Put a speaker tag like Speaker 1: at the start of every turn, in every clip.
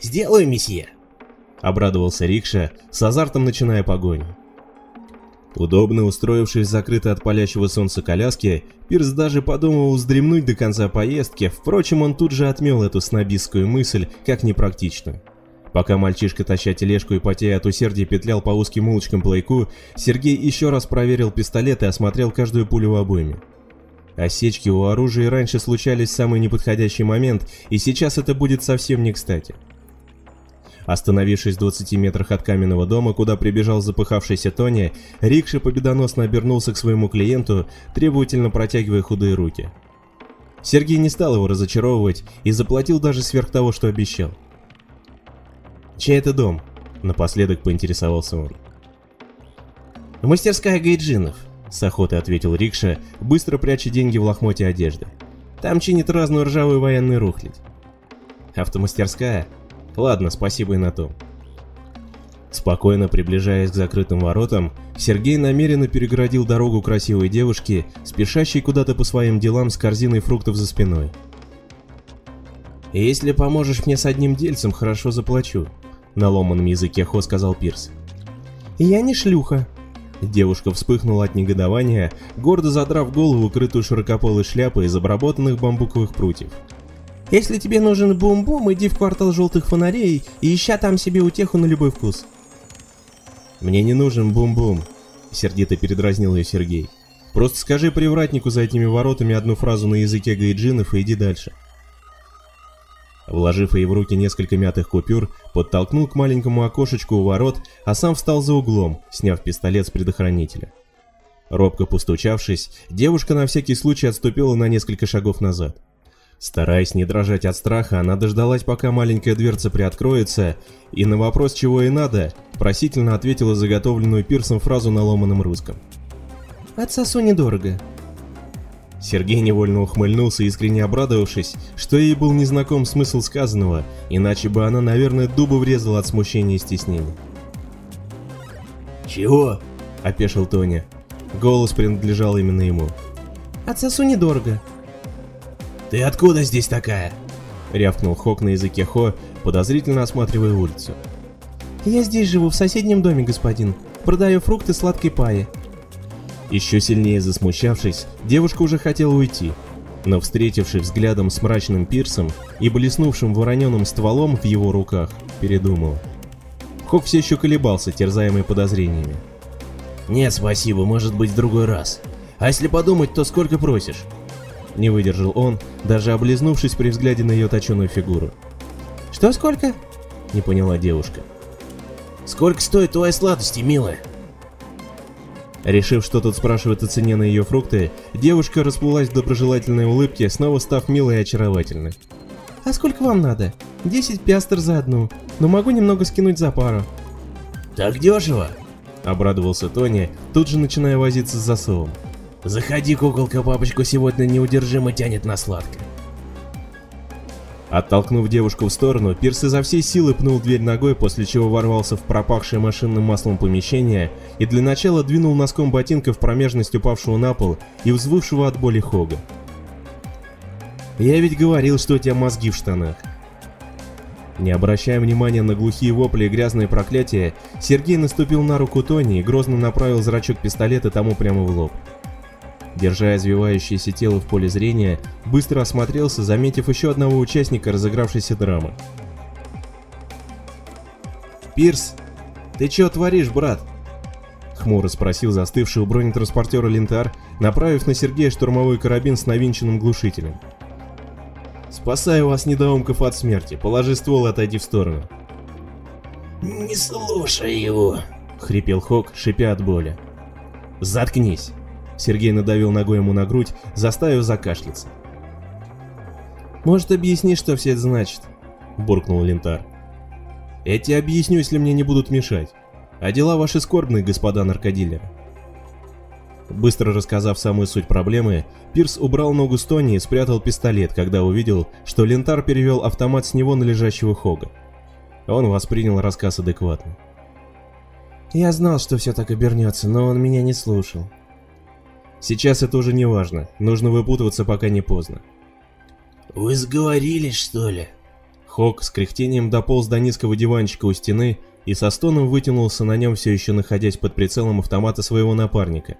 Speaker 1: «Сделаю, месье!»
Speaker 2: — обрадовался Рикша, с азартом начиная погоню. Удобно устроившись в закрытой от палящего солнца коляске, Пирс даже подумал вздремнуть до конца поездки, впрочем, он тут же отмел эту снобистскую мысль, как непрактичную. Пока мальчишка, таща тележку и потея от усердия петлял по узким улочкам плейку, Сергей еще раз проверил пистолет и осмотрел каждую пулю в обойме. Осечки у оружия раньше случались в самый неподходящий момент, и сейчас это будет совсем не кстати. Остановившись в 20 метрах от каменного дома, куда прибежал запыхавшийся Тони, Рикша победоносно обернулся к своему клиенту, требовательно протягивая худые руки. Сергей не стал его разочаровывать и заплатил даже сверх того, что обещал. «Чей это дом?» — напоследок поинтересовался он.
Speaker 1: «Мастерская Гайджинов», —
Speaker 2: с охотой ответил Рикша, быстро пряча деньги в лохмоте одежды. «Там чинит разную ржавую военную рухлядь». «Автомастерская?» Ладно, спасибо и на том. Спокойно приближаясь к закрытым воротам, Сергей намеренно перегородил дорогу красивой девушке, спешащей куда-то по своим делам с корзиной фруктов за спиной. «Если поможешь мне с одним дельцем, хорошо заплачу», — на ломаном языке Хо сказал Пирс.
Speaker 1: «Я не шлюха».
Speaker 2: Девушка вспыхнула от негодования, гордо задрав голову, крытую широкополой шляпой из обработанных бамбуковых прутьев.
Speaker 1: Если тебе нужен бум-бум, иди в квартал желтых фонарей и ища там себе утеху на любой вкус.
Speaker 2: Мне не нужен бум-бум, сердито передразнил ее Сергей. Просто скажи привратнику за этими воротами одну фразу на языке гайджинов и иди дальше. Вложив ей в руки несколько мятых купюр, подтолкнул к маленькому окошечку у ворот, а сам встал за углом, сняв пистолет с предохранителя. Робко постучавшись, девушка на всякий случай отступила на несколько шагов назад. Стараясь не дрожать от страха, она дождалась, пока маленькая дверца приоткроется, и на вопрос, чего ей надо, просительно ответила заготовленную Пирсом фразу на ломаном русском.
Speaker 1: «Отсосу недорого».
Speaker 2: Сергей невольно ухмыльнулся, искренне обрадовавшись, что ей был незнаком смысл сказанного, иначе бы она, наверное, дуба врезала от смущения и стеснения.
Speaker 1: «Чего?»
Speaker 2: – опешил Тоня. Голос принадлежал именно ему.
Speaker 1: «Отсосу недорого», «Ты откуда здесь такая?»
Speaker 2: — рявкнул Хок на языке Хо, подозрительно осматривая улицу.
Speaker 1: «Я здесь живу, в соседнем доме, господин. Продаю фрукты сладкой паи».
Speaker 2: Еще сильнее засмущавшись, девушка уже хотела уйти, но встретившись взглядом с мрачным пирсом и блеснувшим вороненым стволом в его руках, передумала. Хок все еще колебался, терзаемый подозрениями.
Speaker 1: «Нет, спасибо, может быть в другой раз. А если подумать, то сколько просишь?»
Speaker 2: Не выдержал он, даже облизнувшись при взгляде на ее точеную фигуру.
Speaker 1: «Что сколько?»
Speaker 2: — не поняла девушка.
Speaker 1: «Сколько стоит твоя сладости, милая?»
Speaker 2: Решив, что тут спрашивает о цене на ее фрукты, девушка расплылась в доброжелательной улыбке, снова став милой и очаровательной.
Speaker 1: «А сколько вам надо? Десять пиастр за одну, но могу немного скинуть за пару». «Так дешево?»
Speaker 2: — обрадовался Тони, тут же начиная возиться с засовом.
Speaker 1: Заходи, куколка, папочку сегодня неудержимо тянет на сладкое.
Speaker 2: Оттолкнув девушку в сторону, Пирс изо всей силы пнул дверь ногой, после чего ворвался в пропахшее машинным маслом помещение и для начала двинул носком ботинка в промежность упавшего на пол и взвывшего от боли Хога. «Я ведь говорил, что у тебя мозги в штанах». Не обращая внимания на глухие вопли и грязные проклятия, Сергей наступил на руку Тони и грозно направил зрачок пистолета тому прямо в лоб. Держа извивающееся тело в поле зрения, быстро осмотрелся, заметив еще одного участника разыгравшейся драмы. «Пирс, ты чё творишь, брат?» Хмуро спросил застывший у бронетранспортера Лентар, направив на Сергея штурмовой карабин с навинченным глушителем. «Спасаю вас, недоумков, от смерти. Положи ствол и отойди в сторону».
Speaker 1: «Не слушай его», —
Speaker 2: хрипел Хок, шипя от боли. «Заткнись!» Сергей надавил ногой ему на грудь, заставив закашляться. «Может, объясни, что все это значит?» – буркнул Лентар. «Я тебе объясню, если мне не будут мешать. А дела ваши скорбные, господа наркодилеры». Быстро рассказав самую суть проблемы, Пирс убрал ногу с Тони и спрятал пистолет, когда увидел, что Лентар перевел автомат с него на лежащего Хога. Он воспринял рассказ адекватно. «Я знал, что все так обернется, но он меня не слушал. Сейчас это уже не важно, нужно выпутываться, пока не поздно.
Speaker 1: «Вы сговорились, что ли?»
Speaker 2: Хок с кряхтением дополз до низкого диванчика у стены и со стоном вытянулся на нем, все еще находясь под прицелом автомата своего напарника.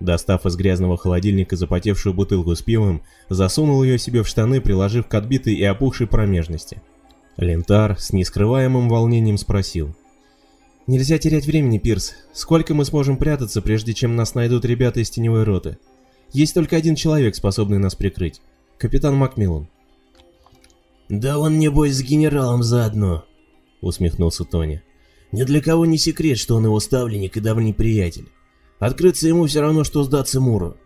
Speaker 2: Достав из грязного холодильника запотевшую бутылку с пивом, засунул ее себе в штаны, приложив к отбитой и опухшей промежности. Лентар с нескрываемым волнением спросил.
Speaker 1: «Нельзя терять времени, Пирс. Сколько мы сможем прятаться, прежде чем нас найдут ребята из теневой роты? Есть только один человек, способный нас прикрыть. Капитан Макмиллан».
Speaker 3: «Да он, небось, с генералом заодно», — усмехнулся Тони. «Ни для кого не секрет, что он его ставленник и давний приятель. Открыться ему все равно, что сдаться Муру.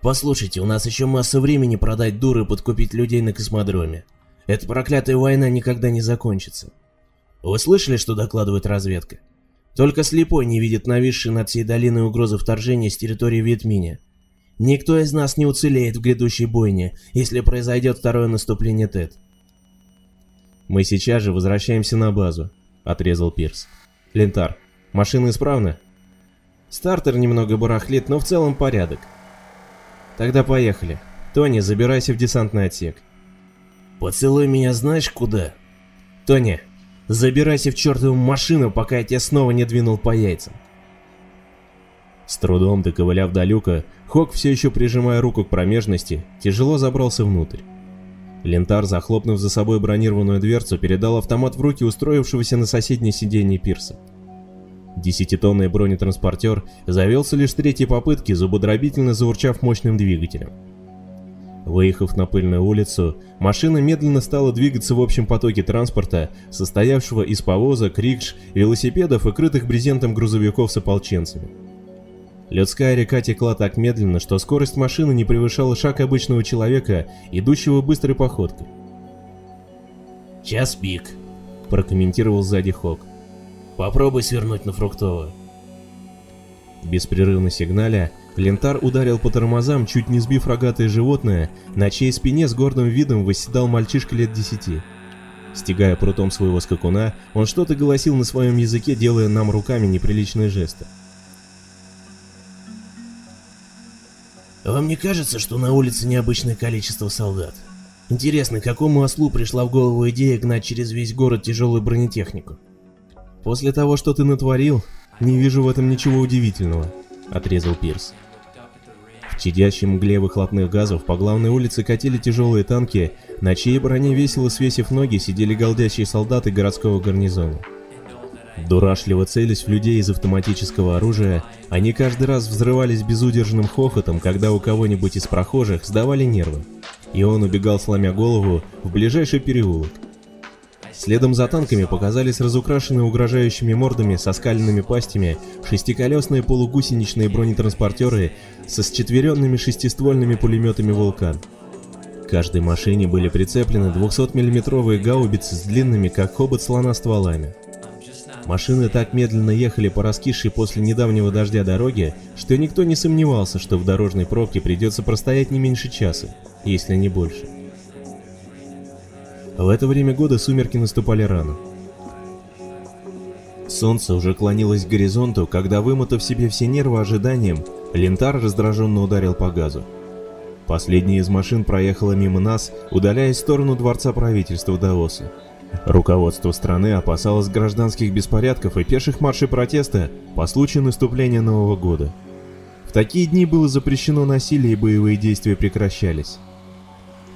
Speaker 3: Послушайте, у нас еще масса времени продать дуры и подкупить людей на космодроме. Эта проклятая война никогда не закончится. Вы слышали, что докладывает разведка? Только слепой не видит нависшей над всей долиной угрозы вторжения с территории Вьетминя. Никто из нас не уцелеет в грядущей бойне, если произойдет второе наступление Тед.
Speaker 2: «Мы сейчас же возвращаемся на базу», — отрезал Пирс. «Лентар, машина исправна?»
Speaker 1: «Стартер немного барахлит, но в целом порядок». «Тогда поехали. Тони, забирайся в десантный отсек».
Speaker 3: «Поцелуй меня знаешь куда?»
Speaker 1: «Тони, забирайся в чертову машину, пока я тебя снова не двинул по яйцам».
Speaker 2: С трудом доковыляв до люка, Хок, все еще прижимая руку к промежности, тяжело забрался внутрь. Лентар, захлопнув за собой бронированную дверцу, передал автомат в руки устроившегося на соседнее сиденье пирса. Десятитонный бронетранспортер завелся лишь третьей попытки, зубодробительно заурчав мощным двигателем. Выехав на пыльную улицу, машина медленно стала двигаться в общем потоке транспорта, состоявшего из повозок, рикш, велосипедов и крытых брезентом грузовиков с ополченцами. Людская река текла так медленно, что скорость машины не превышала шаг обычного человека, идущего быстрой походкой.
Speaker 3: «Час пик», —
Speaker 2: прокомментировал сзади Хок.
Speaker 3: «Попробуй свернуть на фруктовую».
Speaker 2: Беспрерывно сигналя, Лентар ударил по тормозам, чуть не сбив рогатое животное, на чьей спине с гордым видом восседал мальчишка лет десяти. Стегая прутом своего скакуна, он что-то голосил на своем языке, делая нам руками неприличные жесты.
Speaker 3: Вам не кажется, что на улице необычное количество солдат? Интересно, какому ослу пришла в голову идея гнать через весь город тяжелую бронетехнику?
Speaker 1: После того, что ты натворил, не вижу в этом ничего удивительного, отрезал Пирс.
Speaker 2: В чадящей мгле выхлопных газов по главной улице катили тяжелые танки, на чьей броне весело свесив ноги сидели голдящие солдаты городского гарнизона. Дурашливо целясь в людей из автоматического оружия, они каждый раз взрывались безудержным хохотом, когда у кого-нибудь из прохожих сдавали нервы, и он убегал сломя голову в ближайший переулок. Следом за танками показались разукрашенные угрожающими мордами со скаленными пастями шестиколесные полугусеничные бронетранспортеры со счетверенными шестиствольными пулеметами «Вулкан». К каждой машине были прицеплены 200-миллиметровые гаубицы с длинными, как хобот слона, стволами. Машины так медленно ехали по раскисшей после недавнего дождя дороге, что никто не сомневался, что в дорожной пробке придется простоять не меньше часа, если не больше. В это время года сумерки наступали рано. Солнце уже клонилось к горизонту, когда, вымотав себе все нервы ожиданием, Лентар раздраженно ударил по газу. Последняя из машин проехала мимо нас, удаляясь в сторону дворца правительства Даоса. Руководство страны опасалось гражданских беспорядков и пеших маршей протеста по случаю наступления Нового года. В такие дни было запрещено насилие и боевые действия прекращались.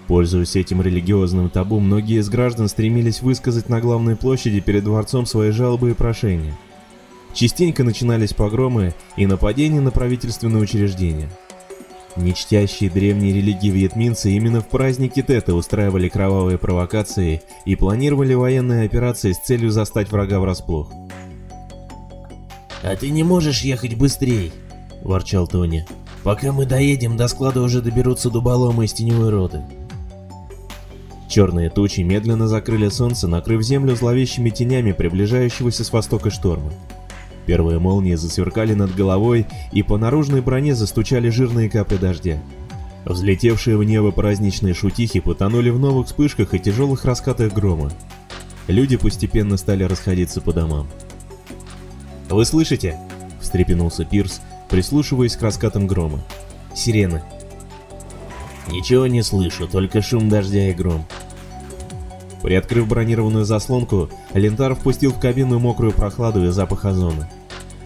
Speaker 2: Пользуясь этим религиозным табу, многие из граждан стремились высказать на главной площади перед дворцом свои жалобы и прошения. Частенько начинались погромы и нападения на правительственные учреждения. Нечтящие древние религии вьетминцы именно в праздники Тета устраивали кровавые провокации и планировали военные операции с целью застать врага врасплох.
Speaker 3: «А ты не можешь ехать быстрей?» – ворчал Тони. «Пока мы доедем, до склада уже доберутся дуболомы из теневой роты».
Speaker 2: Черные тучи медленно закрыли солнце, накрыв землю зловещими тенями приближающегося с востока шторма. Первые молнии засверкали над головой, и по наружной броне застучали жирные капли дождя. Взлетевшие в небо праздничные шутихи потонули в новых вспышках и тяжелых раскатах грома. Люди постепенно стали расходиться по домам. «Вы слышите?» — встрепенулся Пирс, прислушиваясь к раскатам грома. «Сирены».
Speaker 3: «Ничего не слышу, только шум дождя и гром».
Speaker 2: Приоткрыв бронированную заслонку, Лентар впустил в кабину мокрую прохладу и запах озона.